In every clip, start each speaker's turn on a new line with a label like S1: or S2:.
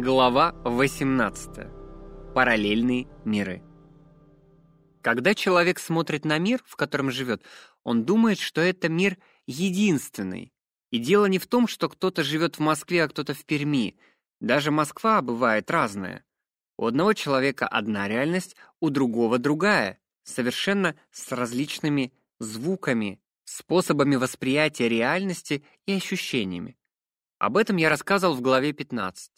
S1: Глава 18. Параллельные миры. Когда человек смотрит на мир, в котором живет, он думает, что это мир единственный. И дело не в том, что кто-то живет в Москве, а кто-то в Перми. Даже Москва бывает разная. У одного человека одна реальность, у другого другая, совершенно с различными звуками, способами восприятия реальности и ощущениями. Об этом я рассказывал в главе 15.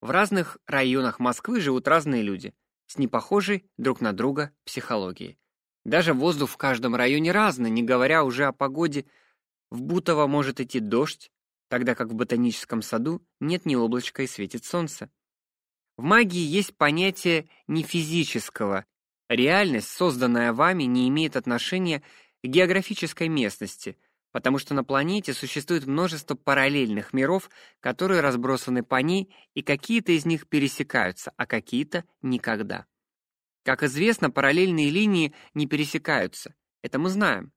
S1: В разных районах Москвы живут разные люди с непохожей друг на друга психологией. Даже воздух в каждом районе разный, не говоря уже о погоде. В Бутово может идти дождь, тогда как в ботаническом саду нет ни облачка и светит солнце. В магии есть понятие нефизического. Реальность, созданная вами, не имеет отношения к географической местности – потому что на планете существует множество параллельных миров, которые разбросаны по ней, и какие-то из них пересекаются, а какие-то никогда. Как известно, параллельные линии не пересекаются. Это мы знаем.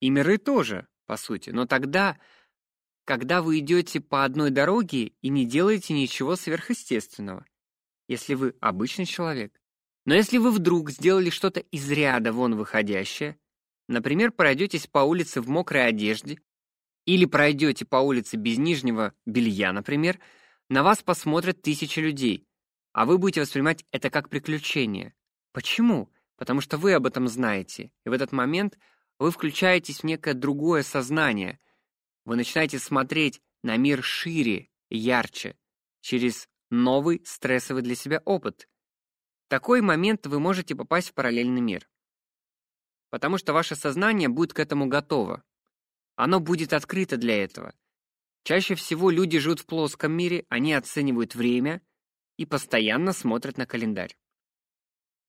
S1: И миры тоже, по сути. Но тогда, когда вы идете по одной дороге и не делаете ничего сверхъестественного, если вы обычный человек. Но если вы вдруг сделали что-то из ряда вон выходящее, Например, пройдетесь по улице в мокрой одежде или пройдете по улице без нижнего белья, например, на вас посмотрят тысячи людей, а вы будете воспринимать это как приключение. Почему? Потому что вы об этом знаете, и в этот момент вы включаетесь в некое другое сознание. Вы начинаете смотреть на мир шире, ярче, через новый стрессовый для себя опыт. В такой момент вы можете попасть в параллельный мир потому что ваше сознание будет к этому готово. Оно будет открыто для этого. Чаще всего люди живут в плоском мире, они оценивают время и постоянно смотрят на календарь.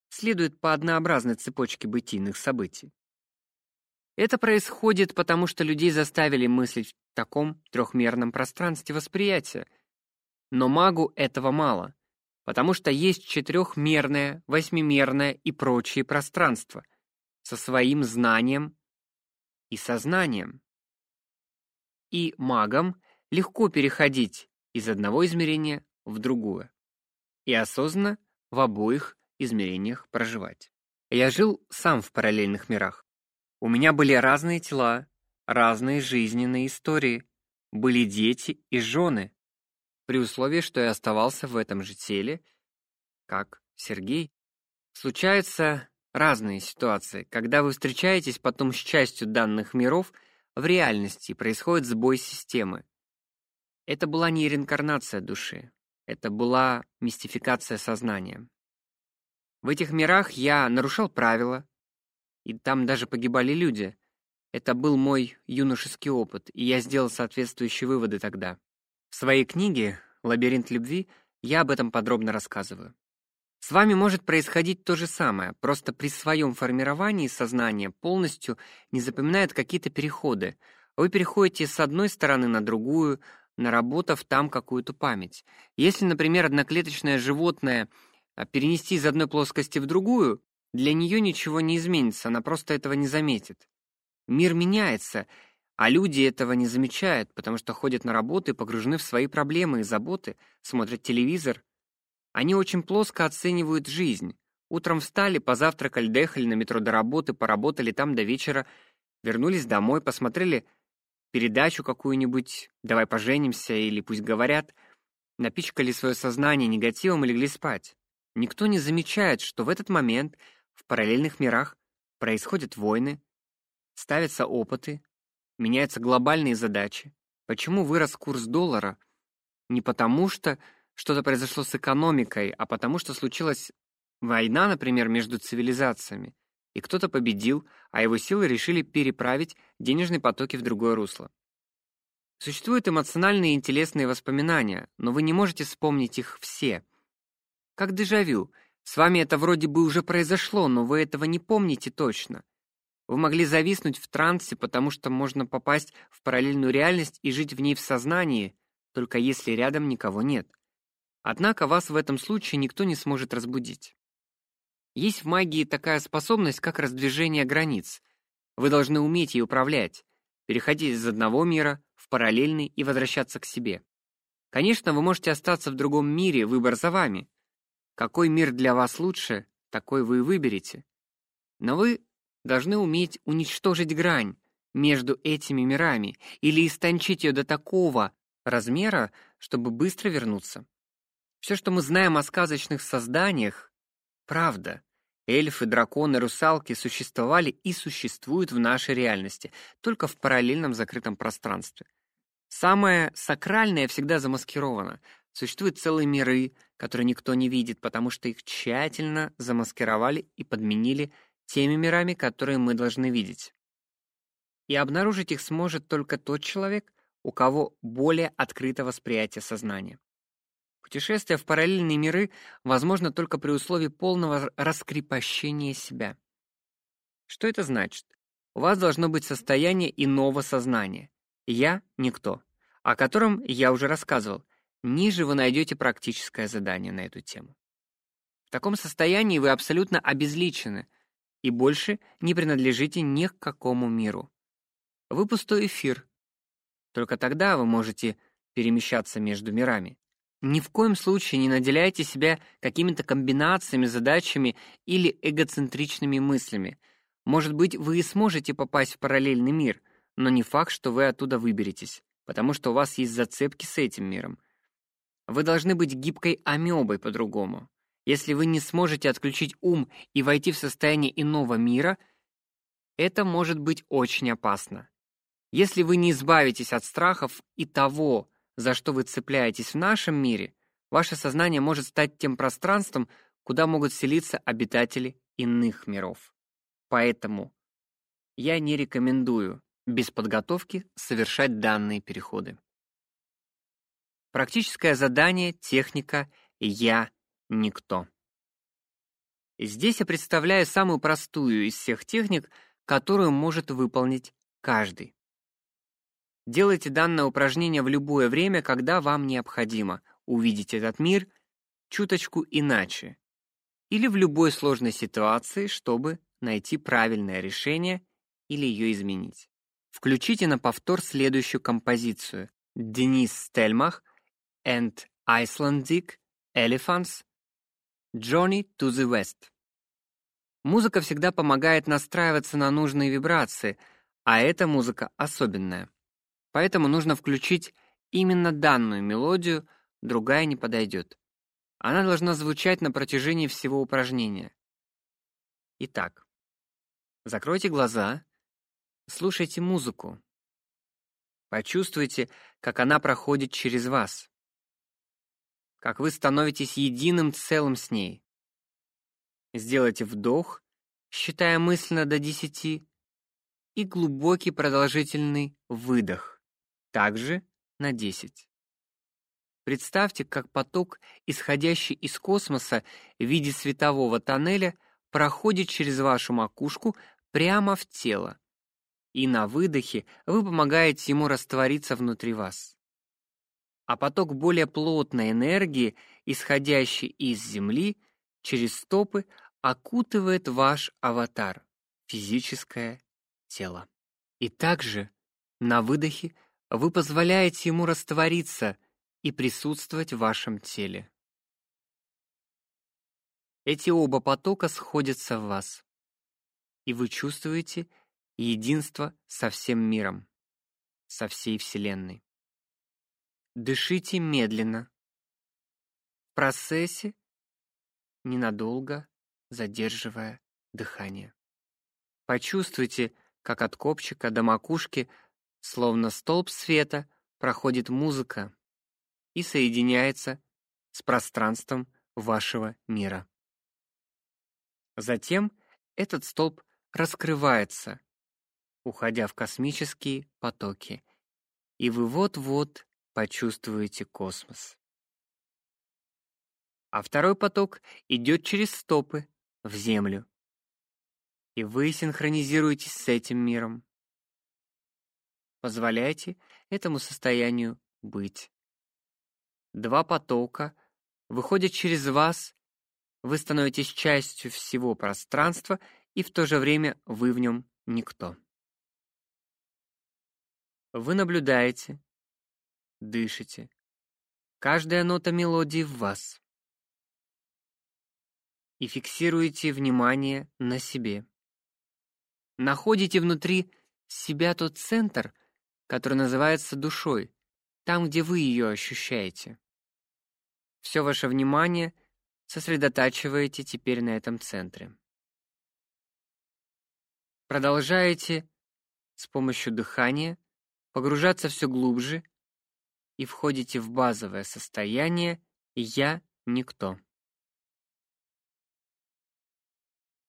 S1: Следует по однообразной цепочке бытийных событий. Это происходит потому, что людей заставили мыслить в таком трехмерном пространстве восприятия. Но магу этого мало, потому что есть четырехмерное, восьмимерное и прочие пространства — со своим знанием и сознанием. И магам легко переходить из одного измерения в другое и осознанно в обоих измерениях проживать. Я жил сам в параллельных мирах. У меня были разные тела, разные жизненные истории, были дети и жены, при условии, что я оставался в этом же теле, как Сергей. Случается, разные ситуации. Когда вы встречаетесь потом с частью данных миров, в реальности происходит сбой системы. Это была не реинкарнация души, это была мистификация сознания. В этих мирах я нарушал правила, и там даже погибали люди. Это был мой юношеский опыт, и я сделал соответствующие выводы тогда. В своей книге «Лабиринт любви» я об этом подробно рассказываю. С вами может происходить то же самое, просто при своем формировании сознание полностью не запоминает какие-то переходы. Вы переходите с одной стороны на другую, наработав там какую-то память. Если, например, одноклеточное животное а, перенести из одной плоскости в другую, для нее ничего не изменится, она просто этого не заметит. Мир меняется, а люди этого не замечают, потому что ходят на работу и погружены в свои проблемы и заботы, смотрят телевизор, они очень плоско оценивают жизнь. Утром встали, позавтракали, доехали на метро до работы, поработали там до вечера, вернулись домой, посмотрели передачу какую-нибудь «Давай поженимся» или «Пусть говорят», напичкали свое сознание негативом и легли спать. Никто не замечает, что в этот момент в параллельных мирах происходят войны, ставятся опыты, меняются глобальные задачи. Почему вырос курс доллара? Не потому что что-то произошло с экономикой, а потому что случилась война, например, между цивилизациями, и кто-то победил, а его силы решили переправить денежные потоки в другое русло. Существуют эмоциональные и телесные воспоминания, но вы не можете вспомнить их все. Как дежавю. С вами это вроде бы уже произошло, но вы этого не помните точно. Вы могли зависнуть в трансе, потому что можно попасть в параллельную реальность и жить в ней в сознании, только если рядом никого нет. Однако вас в этом случае никто не сможет разбудить. Есть в магии такая способность, как раздвижение границ. Вы должны уметь ей управлять, переходить из одного мира в параллельный и возвращаться к себе. Конечно, вы можете остаться в другом мире, выбор за вами. Какой мир для вас лучше, такой вы и выберете. Но вы должны уметь уничтожить грань между этими мирами или истончить ее до такого размера, чтобы быстро вернуться. Все, что мы знаем о сказочных созданиях, правда. Эльфы, драконы, русалки существовали и существуют в нашей реальности, только в параллельном закрытом пространстве. Самое сакральное всегда замаскировано. Существуют целые миры, которые никто не видит, потому что их тщательно замаскировали и подменили теми мирами, которые мы должны видеть. И обнаружить их сможет только тот человек, у кого более открыто восприятие сознания. Путешествие в параллельные миры возможно только при условии полного раскрепощения себя. Что это значит? У вас должно быть состояние иного сознания. Я никто, о котором я уже рассказывал. Ниже вы найдете практическое задание на эту тему. В таком состоянии вы абсолютно обезличены и больше не принадлежите ни к какому миру. Вы пустой эфир. Только тогда вы можете перемещаться между мирами. Ни в коем случае не наделяйте себя какими-то комбинациями, задачами или эгоцентричными мыслями. Может быть, вы и сможете попасть в параллельный мир, но не факт, что вы оттуда выберетесь, потому что у вас есть зацепки с этим миром. Вы должны быть гибкой амебой по-другому. Если вы не сможете отключить ум и войти в состояние иного мира, это может быть очень опасно. Если вы не избавитесь от страхов и того, за что вы цепляетесь в нашем мире, ваше сознание может стать тем пространством, куда могут селиться обитатели иных миров. Поэтому я не рекомендую без подготовки совершать данные переходы. Практическое задание, техника «Я никто». Здесь я представляю самую простую из всех техник, которую может выполнить каждый. Делайте данное упражнение в любое время, когда вам необходимо увидеть этот мир чуточку иначе, или в любой сложной ситуации, чтобы найти правильное решение или ее изменить. Включите на повтор следующую композицию: Денис Стельмах and Icelandic Elephants Journey to the West. Музыка всегда помогает настраиваться на нужные вибрации, а эта музыка особенная. Поэтому нужно включить именно данную мелодию, другая не подойдет. Она должна звучать на протяжении всего упражнения. Итак, закройте глаза, слушайте музыку. Почувствуйте, как она проходит через вас. Как вы становитесь единым целым с ней. Сделайте вдох, считая мысленно до десяти, и глубокий продолжительный выдох также на 10. Представьте, как поток, исходящий из космоса в виде светового тоннеля, проходит через вашу макушку прямо в тело. И на выдохе вы помогаете ему раствориться внутри вас. А поток более плотной энергии, исходящий из Земли, через стопы окутывает ваш аватар, физическое тело. И также на выдохе вы позволяете ему раствориться и присутствовать в вашем теле. Эти оба потока сходятся в вас, и вы чувствуете единство со всем миром, со всей Вселенной. Дышите медленно. В процессе ненадолго задерживая дыхание. Почувствуйте, как от копчика до макушки – Словно столб света проходит музыка и соединяется с пространством вашего мира. Затем этот столб раскрывается, уходя в космические потоки, и вы вот-вот почувствуете космос. А второй поток идет через стопы в землю, и вы синхронизируетесь с этим миром. Позволяйте этому состоянию быть. Два потока выходят через вас, вы становитесь частью всего пространства, и в то же время вы в нем никто. Вы наблюдаете, дышите, каждая нота мелодии в вас. И фиксируете внимание на себе. Находите внутри себя тот центр, который называется душой, там, где вы ее ощущаете. Все ваше внимание сосредотачиваете теперь на этом центре. Продолжаете с помощью дыхания погружаться все глубже и входите в базовое состояние «я никто».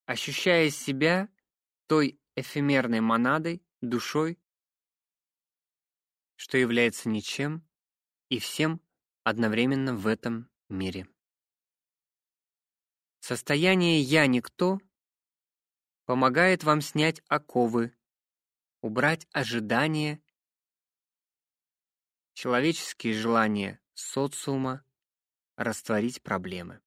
S1: Ощущая себя той эфемерной монадой, душой, что является ничем и всем одновременно в этом мире. Состояние «я никто» помогает вам снять оковы, убрать ожидания, человеческие желания социума, растворить проблемы.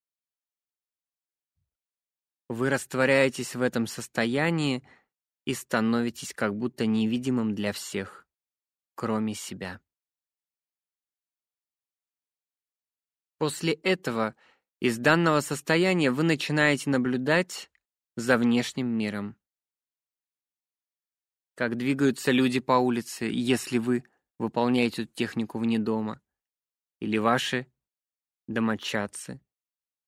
S1: Вы растворяетесь в этом состоянии и становитесь как будто невидимым для всех, кроме себя. После этого из данного состояния вы начинаете наблюдать за внешним миром. Как двигаются люди по улице, если вы выполняете эту технику вне дома, или ваши домочадцы,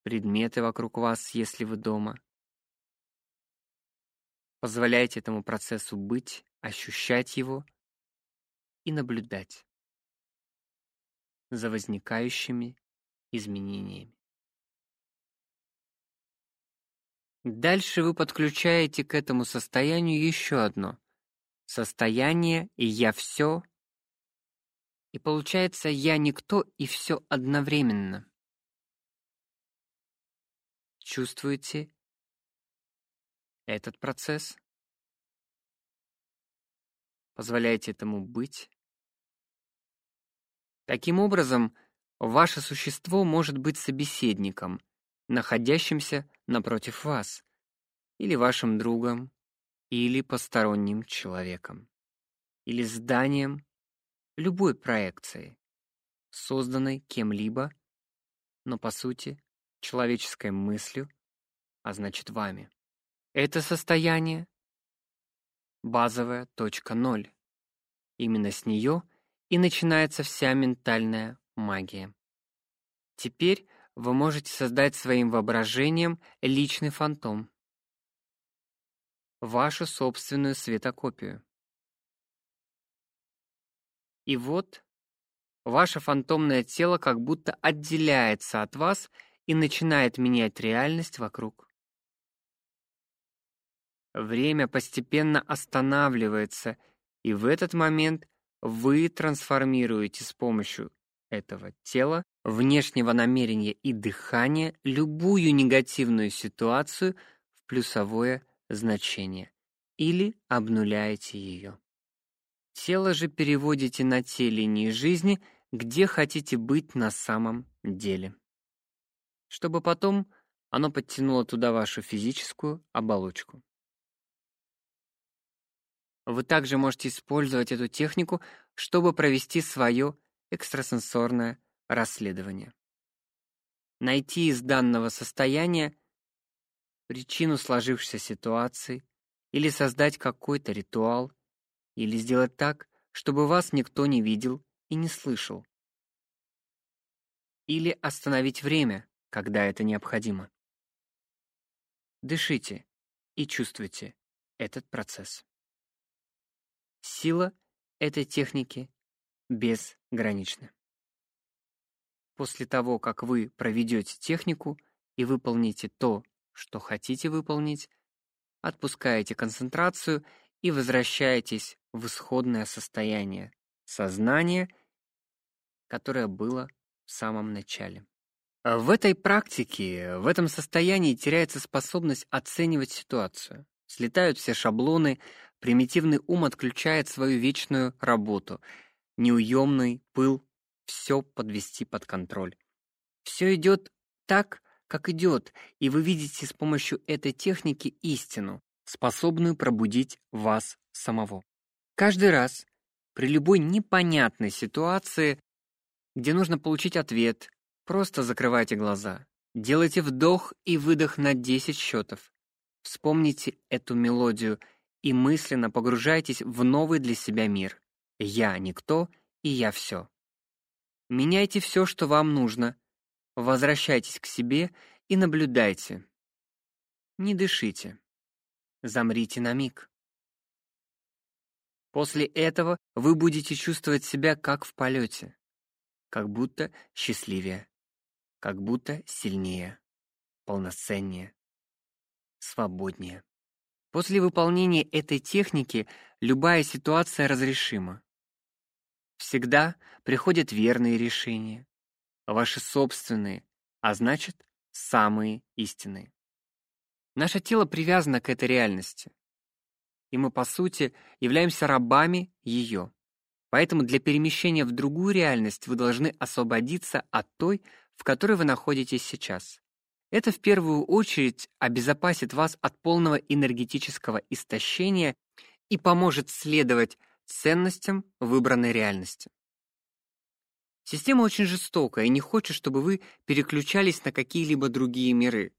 S1: предметы вокруг вас, если вы дома. Позволяйте этому процессу быть, ощущать его и наблюдать за возникающими изменениями. Дальше вы подключаете к этому состоянию еще одно состояние и я все. И получается я никто и все одновременно. Чувствуете этот процесс? Позволяйте этому быть. Таким образом, ваше существо может быть собеседником, находящимся напротив вас, или вашим другом, или посторонним человеком, или зданием любой проекции, созданной кем-либо, но по сути человеческой мыслью, а значит вами. Это состояние базовая точка ноль. Именно с нее и начинается вся ментальная магия. Теперь вы можете создать своим воображением личный фантом. Вашу собственную светокопию. И вот ваше фантомное тело как будто отделяется от вас и начинает менять реальность вокруг. Время постепенно останавливается, и в этот момент вы трансформируете с помощью этого тела, внешнего намерения и дыхания любую негативную ситуацию в плюсовое значение или обнуляете ее. Тело же переводите на те линии жизни, где хотите быть на самом деле. Чтобы потом оно подтянуло туда вашу физическую оболочку. Вы также можете использовать эту технику, чтобы провести свое экстрасенсорное расследование. Найти из данного состояния причину сложившейся ситуации или создать какой-то ритуал, или сделать так, чтобы вас никто не видел и не слышал. Или остановить время, когда это необходимо. Дышите и чувствуйте этот процесс. Сила этой техники безгранична. После того, как вы проведете технику и выполните то, что хотите выполнить, отпускаете концентрацию и возвращаетесь в исходное состояние сознания, которое было в самом начале. В этой практике, в этом состоянии теряется способность оценивать ситуацию. Слетают все шаблоны, примитивный ум отключает свою вечную работу. Неуемный пыл все подвести под контроль. Все идет так, как идет, и вы видите с помощью этой техники истину, способную пробудить вас самого. Каждый раз, при любой непонятной ситуации, где нужно получить ответ, просто закрывайте глаза. Делайте вдох и выдох на 10 счетов. Вспомните эту мелодию и мысленно погружайтесь в новый для себя мир. Я никто, и я все. Меняйте все, что вам нужно. Возвращайтесь к себе и наблюдайте. Не дышите. Замрите на миг. После этого вы будете чувствовать себя как в полете, как будто счастливее, как будто сильнее, полноценнее, свободнее. После выполнения этой техники любая ситуация разрешима. Всегда приходят верные решения, ваши собственные, а значит, самые истинные. Наше тело привязано к этой реальности и мы, по сути, являемся рабами ее. Поэтому для перемещения в другую реальность вы должны освободиться от той, в которой вы находитесь сейчас. Это в первую очередь обезопасит вас от полного энергетического истощения и поможет следовать ценностям выбранной реальности. Система очень жестокая и не хочет, чтобы вы переключались на какие-либо другие миры.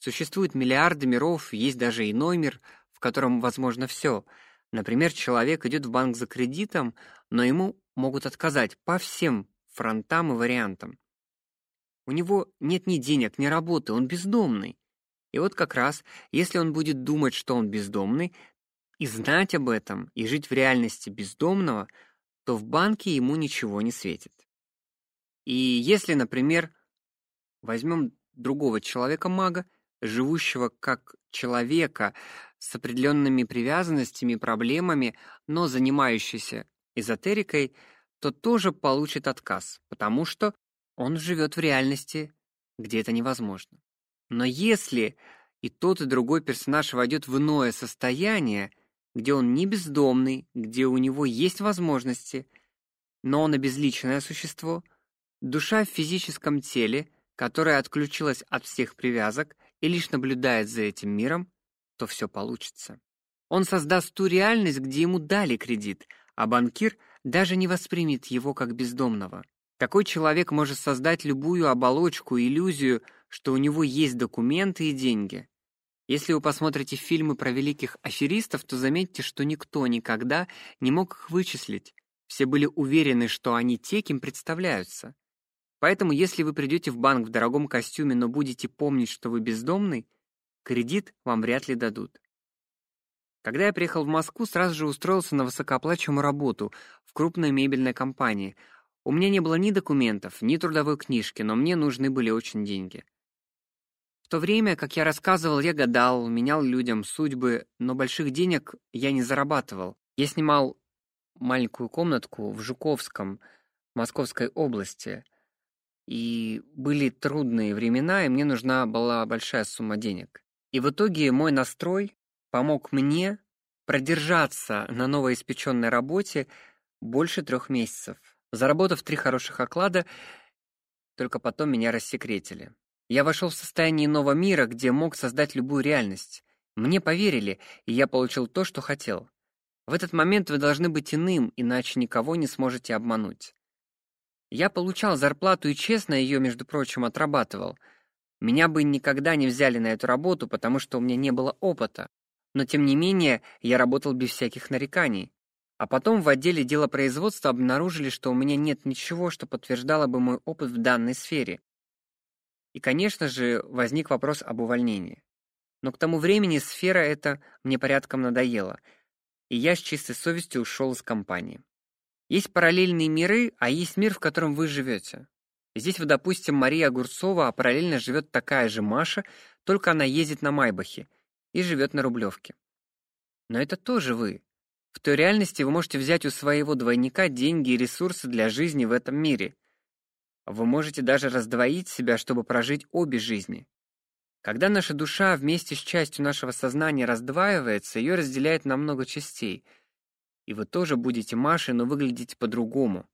S1: Существует миллиарды миров, есть даже иной мир, котором возможно все. Например, человек идет в банк за кредитом, но ему могут отказать по всем фронтам и вариантам. У него нет ни денег, ни работы, он бездомный. И вот как раз, если он будет думать, что он бездомный, и знать об этом, и жить в реальности бездомного, то в банке ему ничего не светит. И если, например, возьмем другого человека-мага, живущего как человека с определенными привязанностями проблемами, но занимающийся эзотерикой, то тоже получит отказ, потому что он живет в реальности, где это невозможно. Но если и тот, и другой персонаж войдет в иное состояние, где он не бездомный, где у него есть возможности, но он обезличенное существо, душа в физическом теле, которая отключилась от всех привязок и лишь наблюдает за этим миром, то все получится. Он создаст ту реальность, где ему дали кредит, а банкир даже не воспримет его как бездомного. Такой человек может создать любую оболочку, иллюзию, что у него есть документы и деньги. Если вы посмотрите фильмы про великих аферистов, то заметьте, что никто никогда не мог их вычислить. Все были уверены, что они те, кем представляются. Поэтому, если вы придете в банк в дорогом костюме, но будете помнить, что вы бездомный, Кредит вам вряд ли дадут. Когда я приехал в Москву, сразу же устроился на высокооплачиваемую работу в крупной мебельной компании. У меня не было ни документов, ни трудовой книжки, но мне нужны были очень деньги. В то время, как я рассказывал, я гадал, менял людям судьбы, но больших денег я не зарабатывал. Я снимал маленькую комнатку в Жуковском, Московской области. И были трудные времена, и мне нужна была большая сумма денег. И в итоге мой настрой помог мне продержаться на новоиспеченной работе больше трех месяцев. Заработав три хороших оклада, только потом меня рассекретили. Я вошел в состояние нового мира, где мог создать любую реальность. Мне поверили, и я получил то, что хотел. В этот момент вы должны быть иным, иначе никого не сможете обмануть. Я получал зарплату и честно ее, между прочим, отрабатывал — меня бы никогда не взяли на эту работу, потому что у меня не было опыта. Но тем не менее, я работал без всяких нареканий. А потом в отделе делопроизводства обнаружили, что у меня нет ничего, что подтверждало бы мой опыт в данной сфере. И, конечно же, возник вопрос об увольнении. Но к тому времени сфера эта мне порядком надоела, и я с чистой совестью ушел из компании. Есть параллельные миры, а есть мир, в котором вы живете. Здесь вот, допустим, Мария Огурцова, а параллельно живет такая же Маша, только она ездит на Майбахе и живет на Рублевке. Но это тоже вы. В той реальности вы можете взять у своего двойника деньги и ресурсы для жизни в этом мире. Вы можете даже раздвоить себя, чтобы прожить обе жизни. Когда наша душа вместе с частью нашего сознания раздваивается, ее разделяет на много частей. И вы тоже будете Машей, но выглядите по-другому.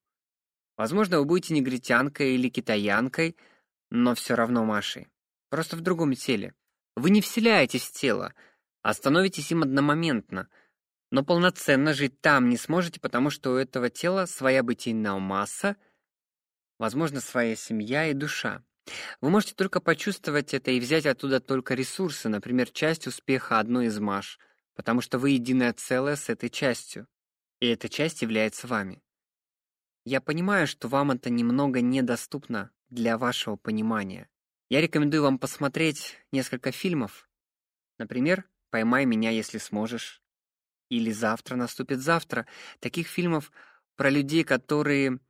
S1: Возможно, вы будете негритянкой или китаянкой, но все равно Машей. Просто в другом теле. Вы не вселяетесь в тело, а становитесь им одномоментно. Но полноценно жить там не сможете, потому что у этого тела своя бытийная масса, возможно, своя семья и душа. Вы можете только почувствовать это и взять оттуда только ресурсы, например, часть успеха одной из маш, потому что вы единое целое с этой частью, и эта часть является вами. Я понимаю, что вам это немного недоступно для вашего понимания. Я рекомендую вам посмотреть несколько фильмов. Например, «Поймай меня, если сможешь» или «Завтра наступит завтра». Таких фильмов про людей, которые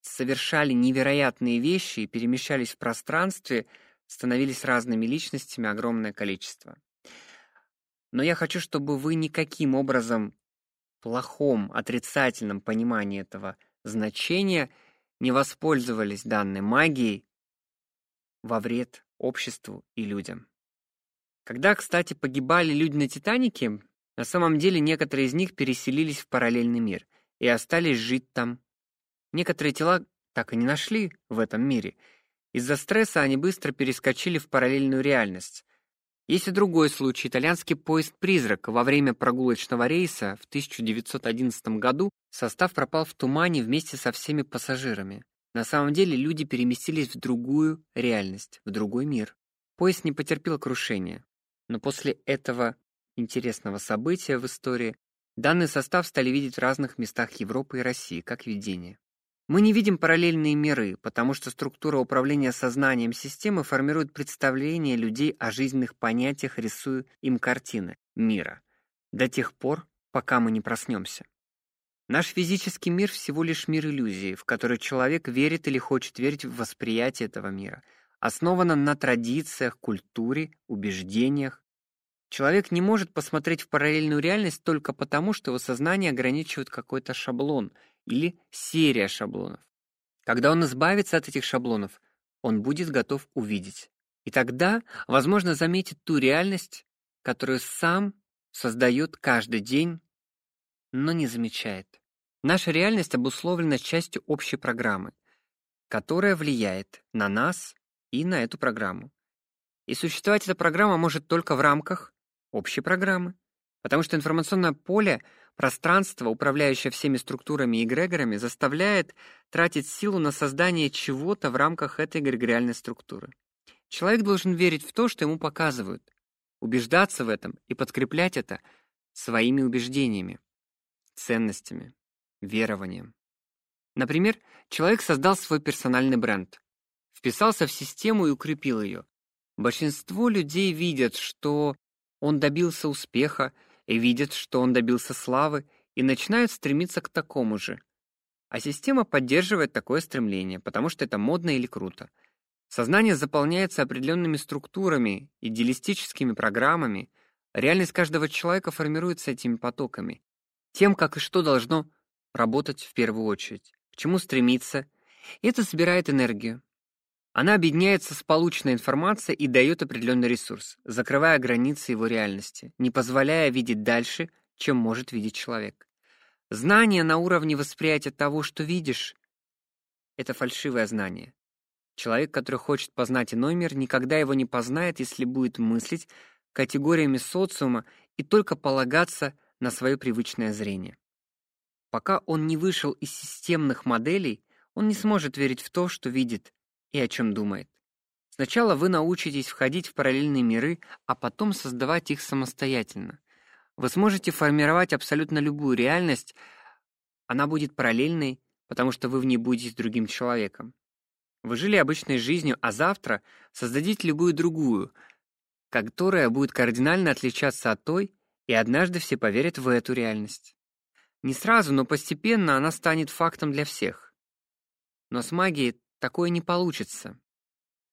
S1: совершали невероятные вещи и перемещались в пространстве, становились разными личностями огромное количество. Но я хочу, чтобы вы никаким образом плохом, отрицательном понимании этого значения не воспользовались данной магией во вред обществу и людям. Когда, кстати, погибали люди на Титанике, на самом деле некоторые из них переселились в параллельный мир и остались жить там. Некоторые тела так и не нашли в этом мире. Из-за стресса они быстро перескочили в параллельную реальность. Есть и другой случай. Итальянский поезд-призрак во время прогулочного рейса в 1911 году состав пропал в тумане вместе со всеми пассажирами. На самом деле люди переместились в другую реальность, в другой мир. Поезд не потерпел крушения. Но после этого интересного события в истории данный состав стали видеть в разных местах Европы и России как видение. Мы не видим параллельные миры, потому что структура управления сознанием системы формирует представление людей о жизненных понятиях, рисуя им картины мира, до тех пор, пока мы не проснемся. Наш физический мир всего лишь мир иллюзии, в который человек верит или хочет верить в восприятие этого мира, основано на традициях, культуре, убеждениях. Человек не может посмотреть в параллельную реальность только потому, что его сознание ограничивает какой-то шаблон — или серия шаблонов. Когда он избавится от этих шаблонов, он будет готов увидеть. И тогда, возможно, заметит ту реальность, которую сам создает каждый день, но не замечает. Наша реальность обусловлена частью общей программы, которая влияет на нас и на эту программу. И существовать эта программа может только в рамках общей программы, потому что информационное поле Пространство, управляющее всеми структурами и эгрегорами, заставляет тратить силу на создание чего-то в рамках этой эгрегориальной структуры. Человек должен верить в то, что ему показывают, убеждаться в этом и подкреплять это своими убеждениями, ценностями, верованием. Например, человек создал свой персональный бренд, вписался в систему и укрепил ее. Большинство людей видят, что он добился успеха и видят, что он добился славы, и начинают стремиться к такому же. А система поддерживает такое стремление, потому что это модно или круто. Сознание заполняется определенными структурами, идеалистическими программами. Реальность каждого человека формируется этими потоками. Тем, как и что должно работать в первую очередь, к чему стремиться. И это собирает энергию. Она объединяется с полученной информацией и дает определенный ресурс, закрывая границы его реальности, не позволяя видеть дальше, чем может видеть человек. Знание на уровне восприятия того, что видишь, это фальшивое знание. Человек, который хочет познать иной мир, никогда его не познает, если будет мыслить категориями социума и только полагаться на свое привычное зрение. Пока он не вышел из системных моделей, он не сможет верить в то, что видит, и о чем думает. Сначала вы научитесь входить в параллельные миры, а потом создавать их самостоятельно. Вы сможете формировать абсолютно любую реальность, она будет параллельной, потому что вы в ней будете другим человеком. Вы жили обычной жизнью, а завтра создадите любую другую, которая будет кардинально отличаться от той, и однажды все поверят в эту реальность. Не сразу, но постепенно она станет фактом для всех. Но с магией такое не получится.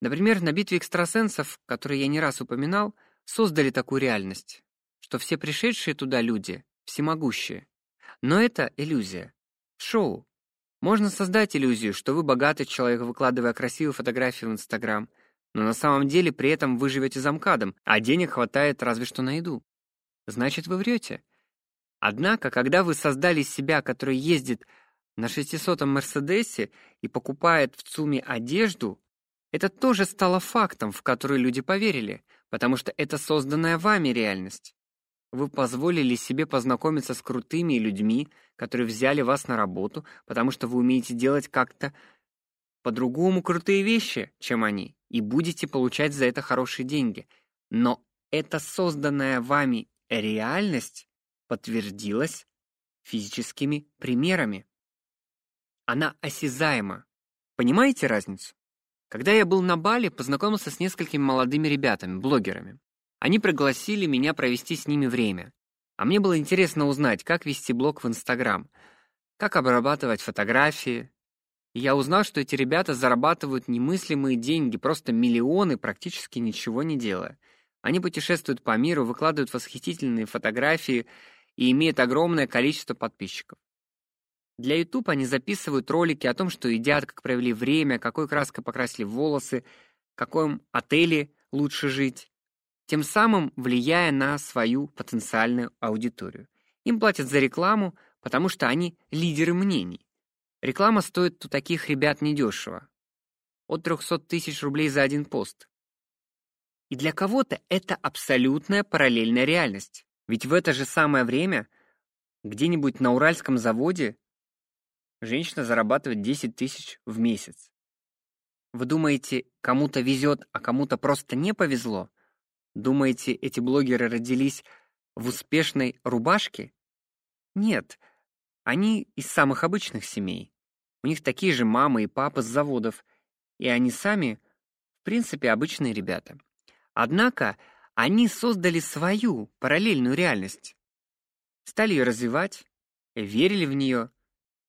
S1: Например, на битве экстрасенсов, которую я не раз упоминал, создали такую реальность, что все пришедшие туда люди всемогущие. Но это иллюзия. Шоу. Можно создать иллюзию, что вы богатый человек, выкладывая красивые фотографии в Инстаграм, но на самом деле при этом вы живете за МКАДом, а денег хватает разве что на еду. Значит, вы врете. Однако, когда вы создали себя, который ездит на 600-м Мерседесе и покупает в ЦУМе одежду, это тоже стало фактом, в который люди поверили, потому что это созданная вами реальность. Вы позволили себе познакомиться с крутыми людьми, которые взяли вас на работу, потому что вы умеете делать как-то по-другому крутые вещи, чем они, и будете получать за это хорошие деньги. Но эта созданная вами реальность подтвердилась физическими примерами. Она осязаема. Понимаете разницу? Когда я был на Бали, познакомился с несколькими молодыми ребятами, блогерами. Они пригласили меня провести с ними время. А мне было интересно узнать, как вести блог в Инстаграм, как обрабатывать фотографии. И я узнал, что эти ребята зарабатывают немыслимые деньги, просто миллионы, практически ничего не делая. Они путешествуют по миру, выкладывают восхитительные фотографии и имеют огромное количество подписчиков. Для YouTube они записывают ролики о том, что едят, как провели время, какой краской покрасили волосы, в каком отеле лучше жить, тем самым влияя на свою потенциальную аудиторию. Им платят за рекламу, потому что они лидеры мнений. Реклама стоит у таких ребят недешево. От 300 тысяч рублей за один пост. И для кого-то это абсолютная параллельная реальность. Ведь в это же самое время где-нибудь на Уральском заводе женщина зарабатывает 10 тысяч в месяц. Вы думаете, кому-то везет, а кому-то просто не повезло? Думаете, эти блогеры родились в успешной рубашке? Нет, они из самых обычных семей. У них такие же мамы и папы с заводов, и они сами, в принципе, обычные ребята. Однако они создали свою параллельную реальность. Стали ее развивать, верили в нее,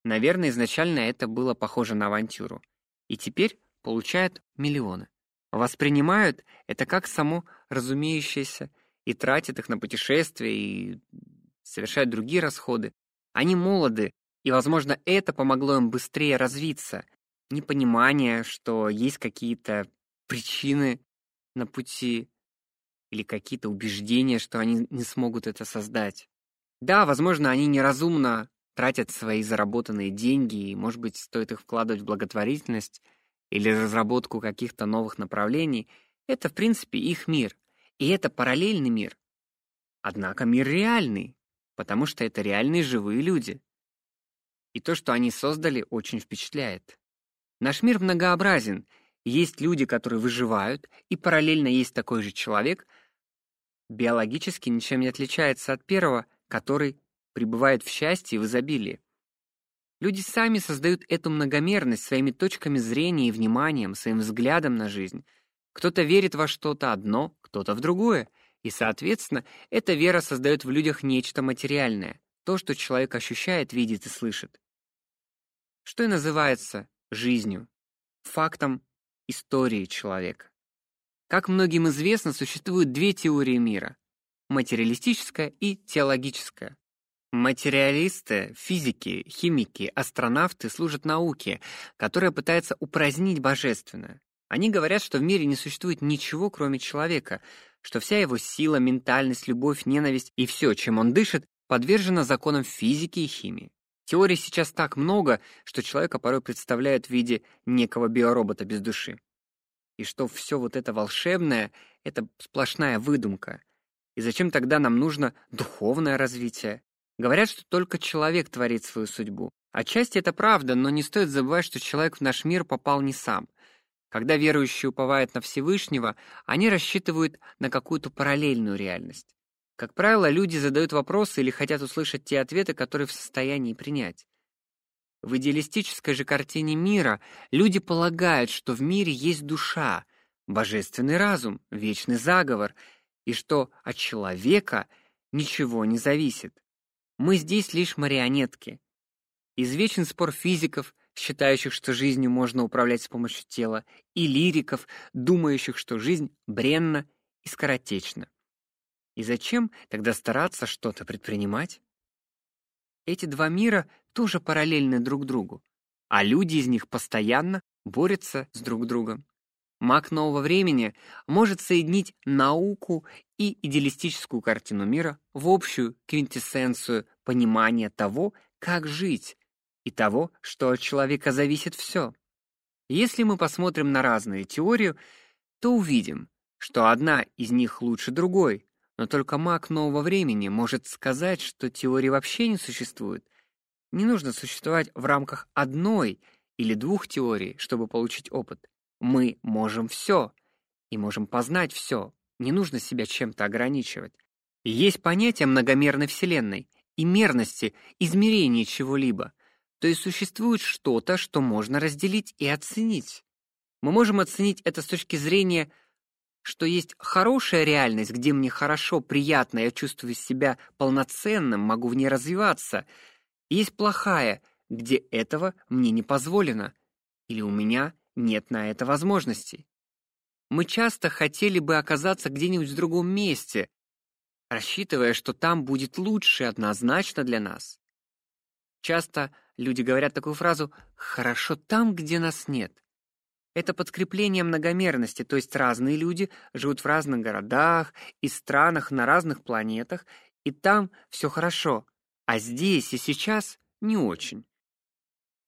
S1: Наверное, изначально это было похоже на авантюру. И теперь получают миллионы. Воспринимают это как само разумеющееся и тратят их на путешествия и совершают другие расходы. Они молоды, и, возможно, это помогло им быстрее развиться. Непонимание, что есть какие-то причины на пути или какие-то убеждения, что они не смогут это создать. Да, возможно, они неразумно тратят свои заработанные деньги, и, может быть, стоит их вкладывать в благотворительность или разработку каких-то новых направлений, это, в принципе, их мир. И это параллельный мир. Однако мир реальный, потому что это реальные живые люди. И то, что они создали, очень впечатляет. Наш мир многообразен. Есть люди, которые выживают, и параллельно есть такой же человек, биологически ничем не отличается от первого, который пребывает в счастье и в изобилии. Люди сами создают эту многомерность своими точками зрения и вниманием, своим взглядом на жизнь. Кто-то верит во что-то одно, кто-то в другое, и, соответственно, эта вера создает в людях нечто материальное, то, что человек ощущает, видит и слышит. Что и называется жизнью, фактом истории человека. Как многим известно, существуют две теории мира: материалистическая и теологическая. Материалисты, физики, химики, астронавты служат науке, которая пытается упразднить божественное. Они говорят, что в мире не существует ничего, кроме человека, что вся его сила, ментальность, любовь, ненависть и все, чем он дышит, подвержено законам физики и химии. Теорий сейчас так много, что человека порой представляют в виде некого биоробота без души. И что все вот это волшебное — это сплошная выдумка. И зачем тогда нам нужно духовное развитие? Говорят, что только человек творит свою судьбу. Отчасти это правда, но не стоит забывать, что человек в наш мир попал не сам. Когда верующие уповают на Всевышнего, они рассчитывают на какую-то параллельную реальность. Как правило, люди задают вопросы или хотят услышать те ответы, которые в состоянии принять. В идеалистической же картине мира люди полагают, что в мире есть душа, божественный разум, вечный заговор, и что от человека ничего не зависит. Мы здесь лишь марионетки. Извечен спор физиков, считающих, что жизнью можно управлять с помощью тела, и лириков, думающих, что жизнь бренна и скоротечна. И зачем тогда стараться что-то предпринимать? Эти два мира тоже параллельны друг другу, а люди из них постоянно борются с друг другом. Маг нового времени может соединить науку и идеалистическую картину мира в общую квинтэссенцию понимания того, как жить, и того, что от человека зависит все. Если мы посмотрим на разные теории, то увидим, что одна из них лучше другой, но только маг нового времени может сказать, что теории вообще не существует. Не нужно существовать в рамках одной или двух теорий, чтобы получить опыт. Мы можем все и можем познать все. Не нужно себя чем-то ограничивать. Есть понятие многомерной вселенной и мерности измерения чего-либо. То есть существует что-то, что можно разделить и оценить. Мы можем оценить это с точки зрения что есть хорошая реальность, где мне хорошо, приятно, я чувствую себя полноценным, могу в ней развиваться. И есть плохая, где этого мне не позволено, или у меня нет на это возможностей. Мы часто хотели бы оказаться где-нибудь в другом месте, рассчитывая, что там будет лучше однозначно для нас. Часто люди говорят такую фразу «хорошо там, где нас нет». Это подкрепление многомерности, то есть разные люди живут в разных городах и странах на разных планетах, и там все хорошо, а здесь и сейчас не очень.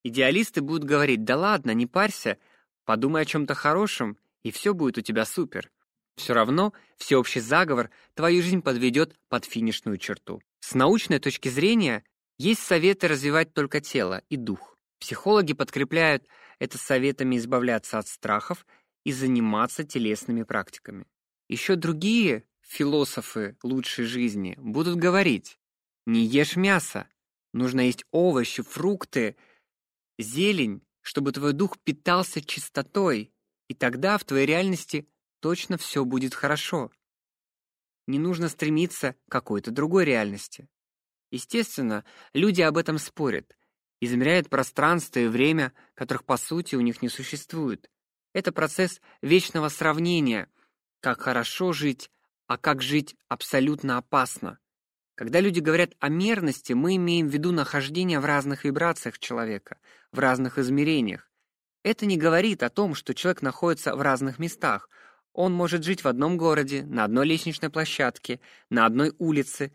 S1: Идеалисты будут говорить: "Да ладно, не парься, подумай о чем то хорошем, и все будет у тебя супер". Все равно всеобщий заговор твою жизнь подведет под финишную черту. С научной точки зрения есть советы развивать только тело и дух. Психологи подкрепляют это советами избавляться от страхов и заниматься телесными практиками. Еще другие философы лучшей жизни будут говорить: не ешь мясо, нужно есть овощи, фрукты, зелень, чтобы твой дух питался чистотой, и тогда в твоей реальности точно все будет хорошо. Не нужно стремиться к какой-то другой реальности. Естественно, люди об этом спорят измеряет пространство и время, которых по сути у них не существует. Это процесс вечного сравнения, как хорошо жить, а как жить абсолютно опасно. Когда люди говорят о мерности, мы имеем в виду нахождение в разных вибрациях человека, в разных измерениях. Это не говорит о том, что человек находится в разных местах. Он может жить в одном городе, на одной лестничной площадке, на одной улице,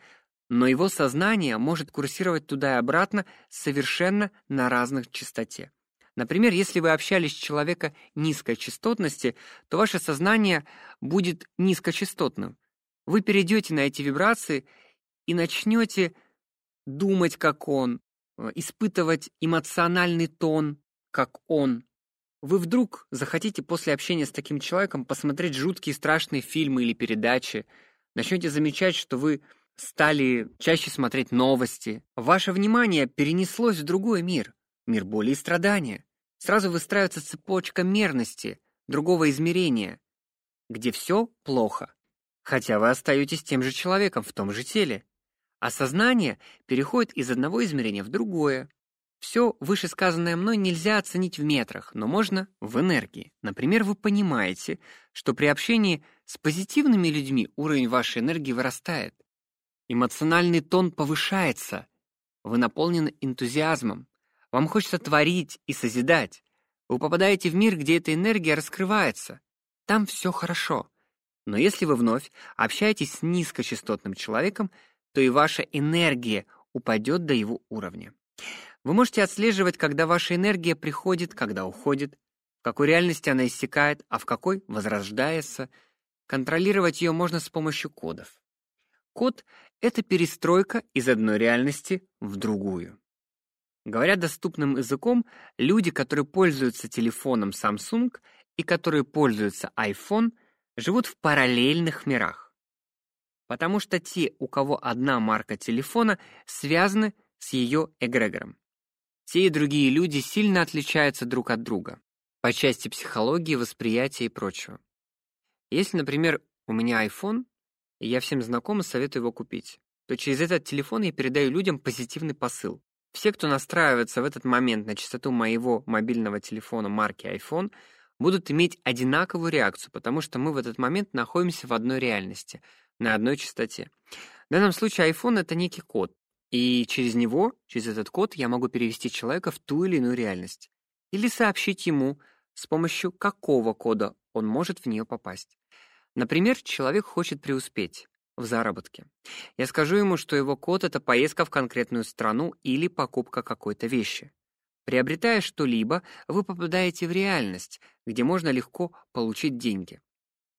S1: но его сознание может курсировать туда и обратно совершенно на разных частоте. Например, если вы общались с человеком низкой частотности, то ваше сознание будет низкочастотным. Вы перейдете на эти вибрации и начнете думать как он, э, испытывать эмоциональный тон как он. Вы вдруг захотите после общения с таким человеком посмотреть жуткие страшные фильмы или передачи, начнете замечать, что вы стали чаще смотреть новости. Ваше внимание перенеслось в другой мир, мир боли и страдания. Сразу выстраивается цепочка мерности, другого измерения, где все плохо, хотя вы остаетесь тем же человеком в том же теле. А сознание переходит из одного измерения в другое. Все вышесказанное мной нельзя оценить в метрах, но можно в энергии. Например, вы понимаете, что при общении с позитивными людьми уровень вашей энергии вырастает. Эмоциональный тон повышается. Вы наполнены энтузиазмом. Вам хочется творить и созидать. Вы попадаете в мир, где эта энергия раскрывается. Там все хорошо. Но если вы вновь общаетесь с низкочастотным человеком, то и ваша энергия упадет до его уровня. Вы можете отслеживать, когда ваша энергия приходит, когда уходит, в какой реальности она иссякает, а в какой возрождается. Контролировать ее можно с помощью кодов. Код это перестройка из одной реальности в другую. Говоря доступным языком, люди, которые пользуются телефоном Samsung и которые пользуются iPhone, живут в параллельных мирах. Потому что те, у кого одна марка телефона, связаны с ее эгрегором. Те и другие люди сильно отличаются друг от друга по части психологии, восприятия и прочего. Если, например, у меня iPhone, и я всем знакомым советую его купить, то через этот телефон я передаю людям позитивный посыл. Все, кто настраивается в этот момент на частоту моего мобильного телефона марки iPhone, будут иметь одинаковую реакцию, потому что мы в этот момент находимся в одной реальности, на одной частоте. В данном случае iPhone это некий код, и через него, через этот код я могу перевести человека в ту или иную реальность или сообщить ему, с помощью какого кода он может в нее попасть. Например, человек хочет преуспеть в заработке. Я скажу ему, что его код это поездка в конкретную страну или покупка какой-то вещи. Приобретая что-либо, вы попадаете в реальность, где можно легко получить деньги.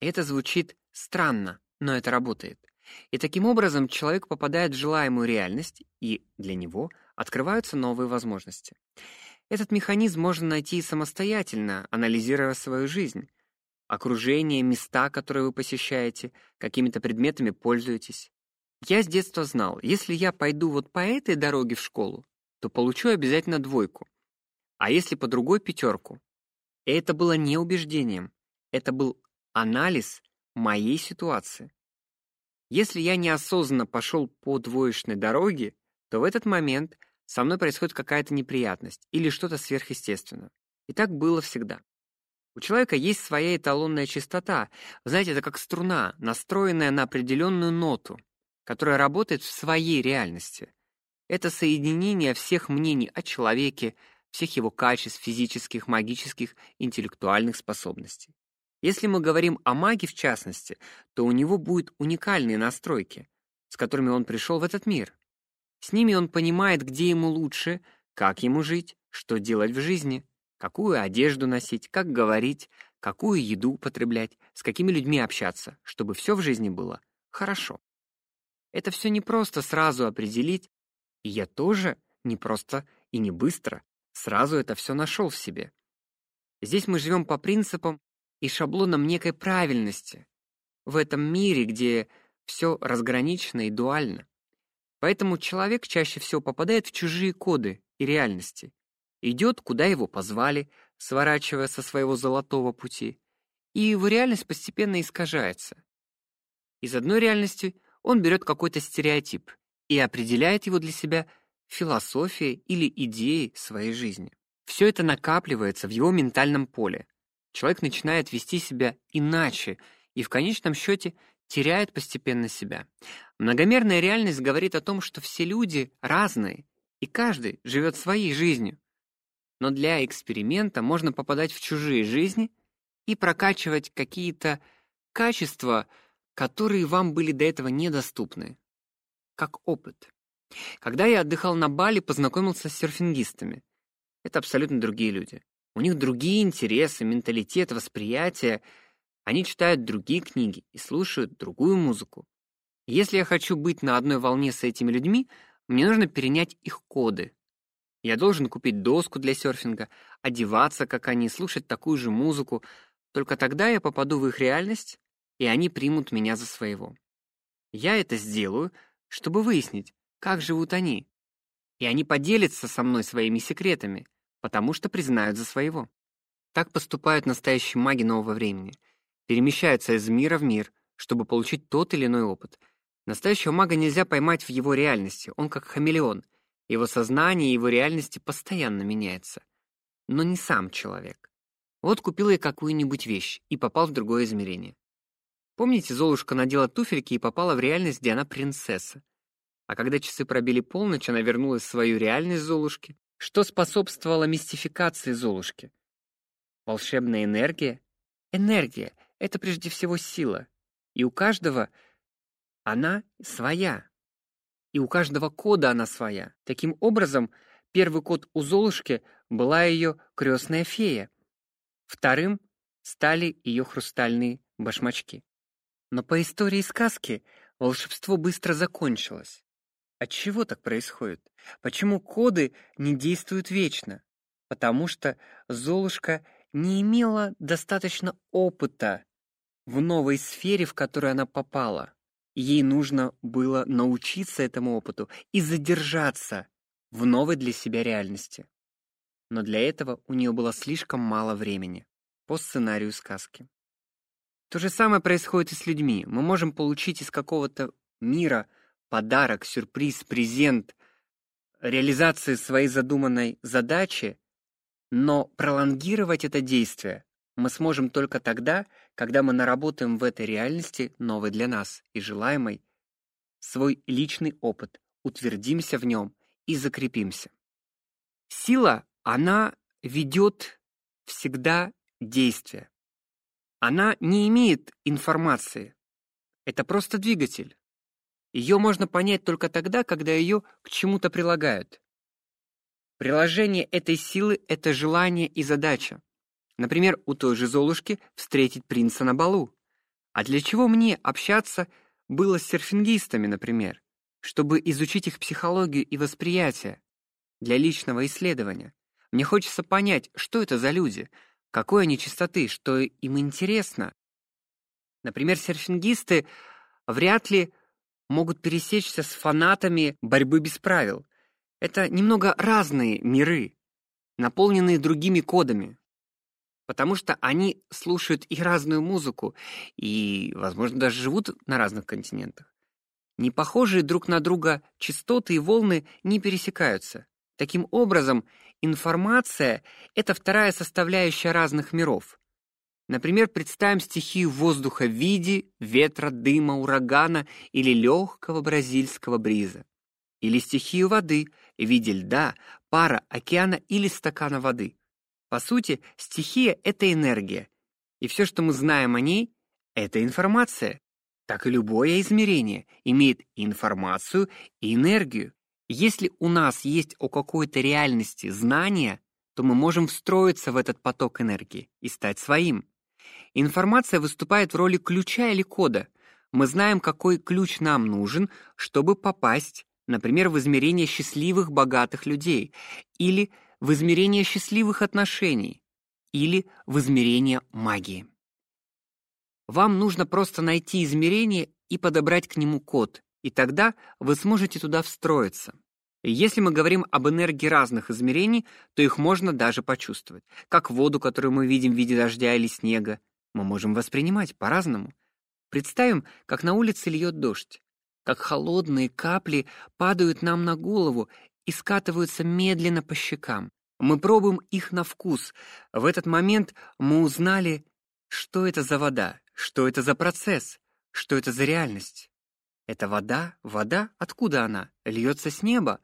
S1: Это звучит странно, но это работает. И таким образом человек попадает в желаемую реальность, и для него открываются новые возможности. Этот механизм можно найти самостоятельно, анализируя свою жизнь. Окружение, места, которые вы посещаете, какими-то предметами пользуетесь. Я с детства знал, если я пойду вот по этой дороге в школу, то получу обязательно двойку. А если по другой пятерку? И это было не убеждением, это был анализ моей ситуации. Если я неосознанно пошел по двоечной дороге, то в этот момент со мной происходит какая-то неприятность или что-то сверхъестественное. И так было всегда. У человека есть своя эталонная частота. знаете, это как струна, настроенная на определенную ноту, которая работает в своей реальности. Это соединение всех мнений о человеке, всех его качеств физических, магических, интеллектуальных способностей. Если мы говорим о маге в частности, то у него будут уникальные настройки, с которыми он пришел в этот мир. С ними он понимает, где ему лучше, как ему жить, что делать в жизни, какую одежду носить, как говорить, какую еду употреблять, с какими людьми общаться, чтобы все в жизни было хорошо. Это все не просто сразу определить, и я тоже не просто и не быстро сразу это все нашел в себе. Здесь мы живем по принципам и шаблонам некой правильности в этом мире, где все разграничено и дуально. Поэтому человек чаще всего попадает в чужие коды и реальности, идет, куда его позвали, сворачивая со своего золотого пути, и его реальность постепенно искажается. Из одной реальности он берет какой-то стереотип и определяет его для себя философией или идеей своей жизни. Все это накапливается в его ментальном поле. Человек начинает вести себя иначе и в конечном счете теряет постепенно себя. Многомерная реальность говорит о том, что все люди разные, и каждый живет своей жизнью. Но для эксперимента можно попадать в чужие жизни и прокачивать какие-то качества, которые вам были до этого недоступны, как опыт. Когда я отдыхал на Бали, познакомился с серфингистами. Это абсолютно другие люди. У них другие интересы, менталитет, восприятие — они читают другие книги и слушают другую музыку. Если я хочу быть на одной волне с этими людьми, мне нужно перенять их коды. Я должен купить доску для серфинга, одеваться, как они, слушать такую же музыку. Только тогда я попаду в их реальность, и они примут меня за своего. Я это сделаю, чтобы выяснить, как живут они. И они поделятся со мной своими секретами, потому что признают за своего. Так поступают настоящие маги нового времени — перемещаются из мира в мир, чтобы получить тот или иной опыт. Настоящего мага нельзя поймать в его реальности, он как хамелеон. Его сознание и его реальности постоянно меняются. Но не сам человек. Вот купил я какую-нибудь вещь и попал в другое измерение. Помните, Золушка надела туфельки и попала в реальность, где она принцесса. А когда часы пробили полночь, она вернулась в свою реальность Золушки. Что способствовало мистификации Золушки? Волшебная энергия? Энергия, это прежде всего сила, и у каждого она своя. И у каждого кода она своя. Таким образом, первый код у Золушки была ее крестная фея. Вторым стали ее хрустальные башмачки. Но по истории сказки волшебство быстро закончилось. От чего так происходит? Почему коды не действуют вечно? Потому что Золушка не имела достаточно опыта в новой сфере, в которую она попала. Ей нужно было научиться этому опыту и задержаться в новой для себя реальности. Но для этого у нее было слишком мало времени по сценарию сказки. То же самое происходит и с людьми. Мы можем получить из какого-то мира подарок, сюрприз, презент, реализации своей задуманной задачи, но пролонгировать это действие мы сможем только тогда, когда мы наработаем в этой реальности, новой для нас и желаемой, свой личный опыт, утвердимся в нем и закрепимся. Сила, она ведет всегда действие. Она не имеет информации. Это просто двигатель. Ее можно понять только тогда, когда ее к чему-то прилагают. Приложение этой силы — это желание и задача. Например, у той же Золушки встретить принца на балу. А для чего мне общаться было с серфингистами, например? Чтобы изучить их психологию и восприятие. Для личного исследования. Мне хочется понять, что это за люди, какой они чистоты, что им интересно. Например, серфингисты вряд ли могут пересечься с фанатами борьбы без правил. Это немного разные миры, наполненные другими кодами. Потому что они слушают и разную музыку, и, возможно, даже живут на разных континентах. Не похожие друг на друга частоты и волны не пересекаются. Таким образом, информация — это вторая составляющая разных миров. Например, представим стихию воздуха в виде ветра, дыма, урагана или легкого бразильского бриза. Или стихию воды в виде льда, пара, океана или стакана воды. По сути, стихия — это энергия, и все, что мы знаем о ней — это информация. Так и любое измерение имеет информацию и энергию. Если у нас есть о какой-то реальности знания, то мы можем встроиться в этот поток энергии и стать своим. Информация выступает в роли ключа или кода. Мы знаем, какой ключ нам нужен, чтобы попасть, например, в измерение счастливых, богатых людей, или в измерение счастливых отношений, или в измерение магии. Вам нужно просто найти измерение и подобрать к нему код, и тогда вы сможете туда встроиться. Если мы говорим об энергии разных измерений, то их можно даже почувствовать, как воду, которую мы видим в виде дождя или снега, мы можем воспринимать по-разному. Представим, как на улице льет дождь, как холодные капли падают нам на голову и скатываются медленно по щекам. Мы пробуем их на вкус. В этот момент мы узнали, что это за вода, что это за процесс, что это за реальность. Это вода, вода, откуда она? Льется с неба.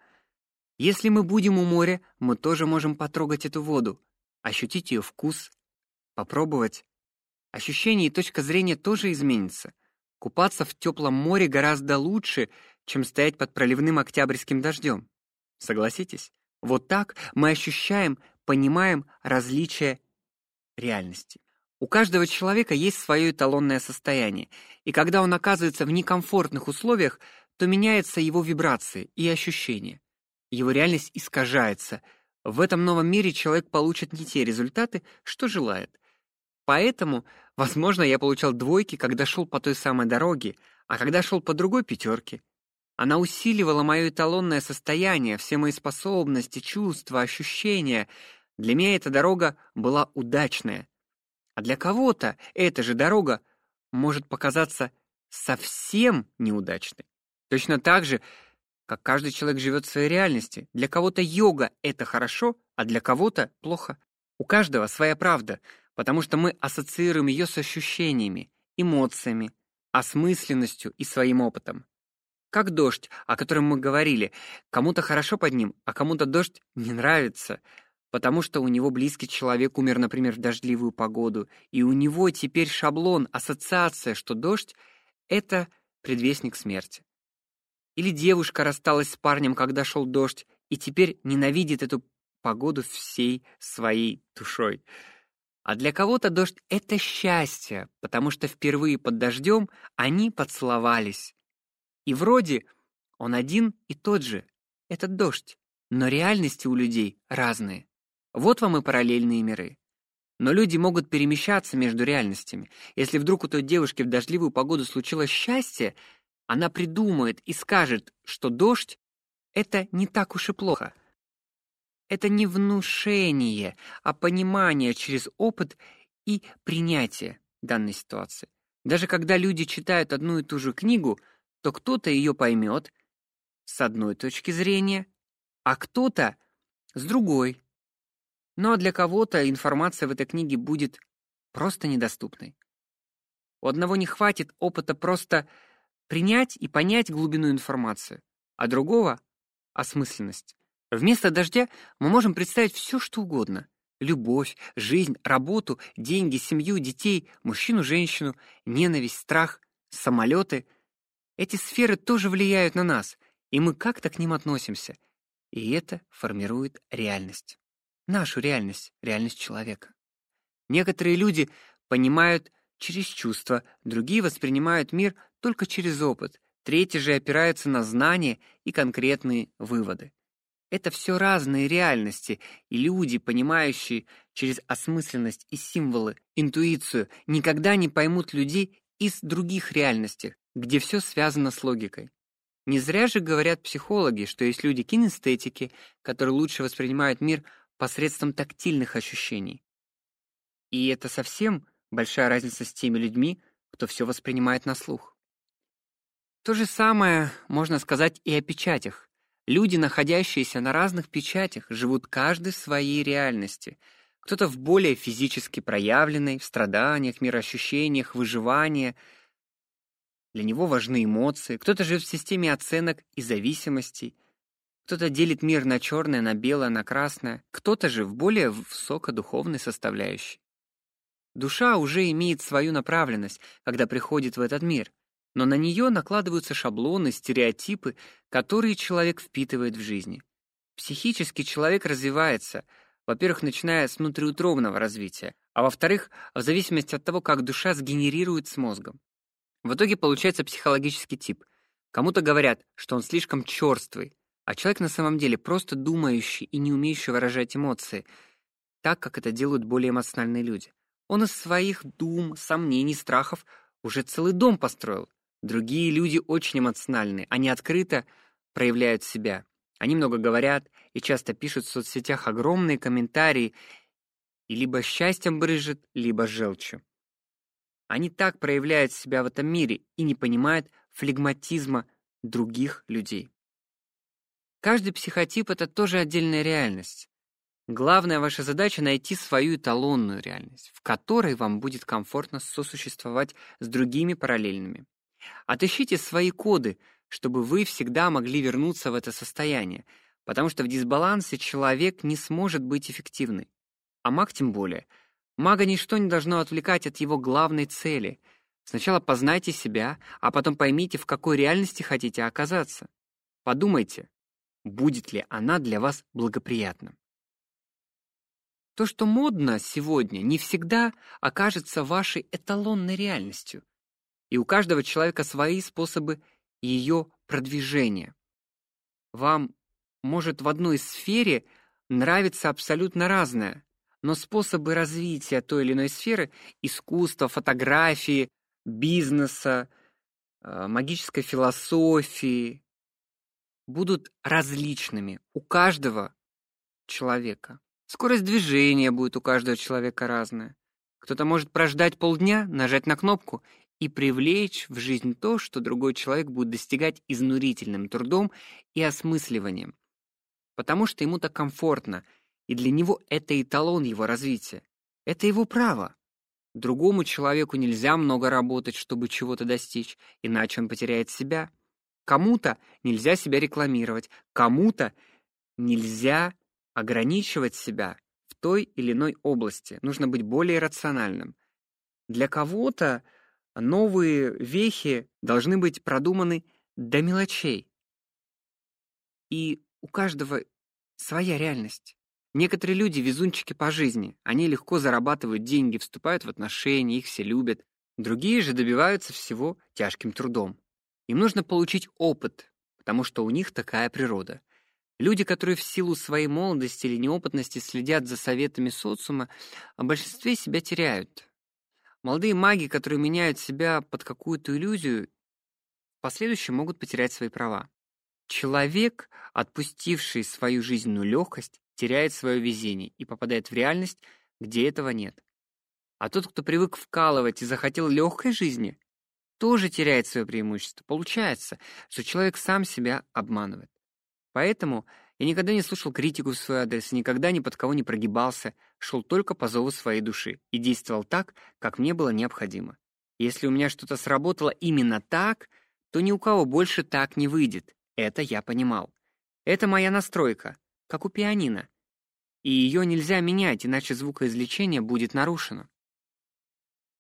S1: Если мы будем у моря, мы тоже можем потрогать эту воду, ощутить ее вкус, попробовать Ощущение и точка зрения тоже изменится. Купаться в теплом море гораздо лучше, чем стоять под проливным октябрьским дождем. Согласитесь? Вот так мы ощущаем, понимаем различия реальности. У каждого человека есть свое эталонное состояние, и когда он оказывается в некомфортных условиях, то меняются его вибрации и ощущения. Его реальность искажается. В этом новом мире человек получит не те результаты, что желает. Поэтому Возможно, я получал двойки, когда шел по той самой дороге, а когда шел по другой пятерке. Она усиливала мое эталонное состояние, все мои способности, чувства, ощущения. Для меня эта дорога была удачная. А для кого-то эта же дорога может показаться совсем неудачной. Точно так же, как каждый человек живет в своей реальности. Для кого-то йога — это хорошо, а для кого-то плохо. У каждого своя правда — потому что мы ассоциируем ее с ощущениями, эмоциями, осмысленностью и своим опытом. Как дождь, о котором мы говорили, кому-то хорошо под ним, а кому-то дождь не нравится, потому что у него близкий человек умер, например, в дождливую погоду, и у него теперь шаблон, ассоциация, что дождь — это предвестник смерти. Или девушка рассталась с парнем, когда шел дождь, и теперь ненавидит эту погоду всей своей душой. А для кого-то дождь — это счастье, потому что впервые под дождем они поцеловались. И вроде он один и тот же, этот дождь, но реальности у людей разные. Вот вам и параллельные миры. Но люди могут перемещаться между реальностями. Если вдруг у той девушки в дождливую погоду случилось счастье, она придумает и скажет, что дождь — это не так уж и плохо — это не внушение, а понимание через опыт и принятие данной ситуации. Даже когда люди читают одну и ту же книгу, то кто-то ее поймет с одной точки зрения, а кто-то с другой. Но для кого-то информация в этой книге будет просто недоступной. У одного не хватит опыта просто принять и понять глубину информации, а другого — осмысленность. Вместо дождя мы можем представить все, что угодно. Любовь, жизнь, работу, деньги, семью, детей, мужчину, женщину, ненависть, страх, самолеты. Эти сферы тоже влияют на нас, и мы как-то к ним относимся. И это формирует реальность. Нашу реальность, реальность человека. Некоторые люди понимают через чувства, другие воспринимают мир только через опыт, третьи же опираются на знания и конкретные выводы. Это все разные реальности, и люди, понимающие через осмысленность и символы, интуицию, никогда не поймут людей из других реальностей, где все связано с логикой. Не зря же говорят психологи, что есть люди кинестетики, которые лучше воспринимают мир посредством тактильных ощущений. И это совсем большая разница с теми людьми, кто все воспринимает на слух. То же самое можно сказать и о печатях. Люди, находящиеся на разных печатях, живут каждый в своей реальности. Кто-то в более физически проявленной, в страданиях, мироощущениях, выживании. Для него важны эмоции. Кто-то живет в системе оценок и зависимостей. Кто-то делит мир на черное, на белое, на красное. Кто-то же в более высокодуховной составляющей. Душа уже имеет свою направленность, когда приходит в этот мир — но на нее накладываются шаблоны, стереотипы, которые человек впитывает в жизни. Психически человек развивается, во-первых, начиная с внутриутробного развития, а во-вторых, в зависимости от того, как душа сгенерирует с мозгом. В итоге получается психологический тип. Кому-то говорят, что он слишком черствый, а человек на самом деле просто думающий и не умеющий выражать эмоции, так, как это делают более эмоциональные люди. Он из своих дум, сомнений, страхов уже целый дом построил, Другие люди очень эмоциональны, они открыто проявляют себя. Они много говорят и часто пишут в соцсетях огромные комментарии и либо счастьем брызжет, либо желчью. Они так проявляют себя в этом мире и не понимают флегматизма других людей. Каждый психотип — это тоже отдельная реальность. Главная ваша задача — найти свою эталонную реальность, в которой вам будет комфортно сосуществовать с другими параллельными. Отыщите свои коды, чтобы вы всегда могли вернуться в это состояние, потому что в дисбалансе человек не сможет быть эффективным. А маг тем более. Мага ничто не должно отвлекать от его главной цели. Сначала познайте себя, а потом поймите, в какой реальности хотите оказаться. Подумайте, будет ли она для вас благоприятна. То, что модно сегодня, не всегда окажется вашей эталонной реальностью и у каждого человека свои способы ее продвижения. Вам может в одной сфере нравиться абсолютно разное, но способы развития той или иной сферы искусства, фотографии, бизнеса, э, магической философии будут различными у каждого человека. Скорость движения будет у каждого человека разная. Кто-то может прождать полдня, нажать на кнопку и привлечь в жизнь то, что другой человек будет достигать изнурительным трудом и осмысливанием, потому что ему так комфортно, и для него это эталон его развития. Это его право. Другому человеку нельзя много работать, чтобы чего-то достичь, иначе он потеряет себя. Кому-то нельзя себя рекламировать, кому-то нельзя ограничивать себя в той или иной области. Нужно быть более рациональным. Для кого-то новые вехи должны быть продуманы до мелочей. И у каждого своя реальность. Некоторые люди везунчики по жизни. Они легко зарабатывают деньги, вступают в отношения, их все любят. Другие же добиваются всего тяжким трудом. Им нужно получить опыт, потому что у них такая природа. Люди, которые в силу своей молодости или неопытности следят за советами социума, в большинстве себя теряют. Молодые маги, которые меняют себя под какую-то иллюзию, в могут потерять свои права. Человек, отпустивший свою жизненную легкость, теряет свое везение и попадает в реальность, где этого нет. А тот, кто привык вкалывать и захотел легкой жизни, тоже теряет свое преимущество. Получается, что человек сам себя обманывает. Поэтому я никогда не слушал критику в свой адрес, никогда ни под кого не прогибался, шел только по зову своей души и действовал так, как мне было необходимо. Если у меня что-то сработало именно так, то ни у кого больше так не выйдет. Это я понимал. Это моя настройка, как у пианино. И ее нельзя менять, иначе звукоизвлечение будет нарушено.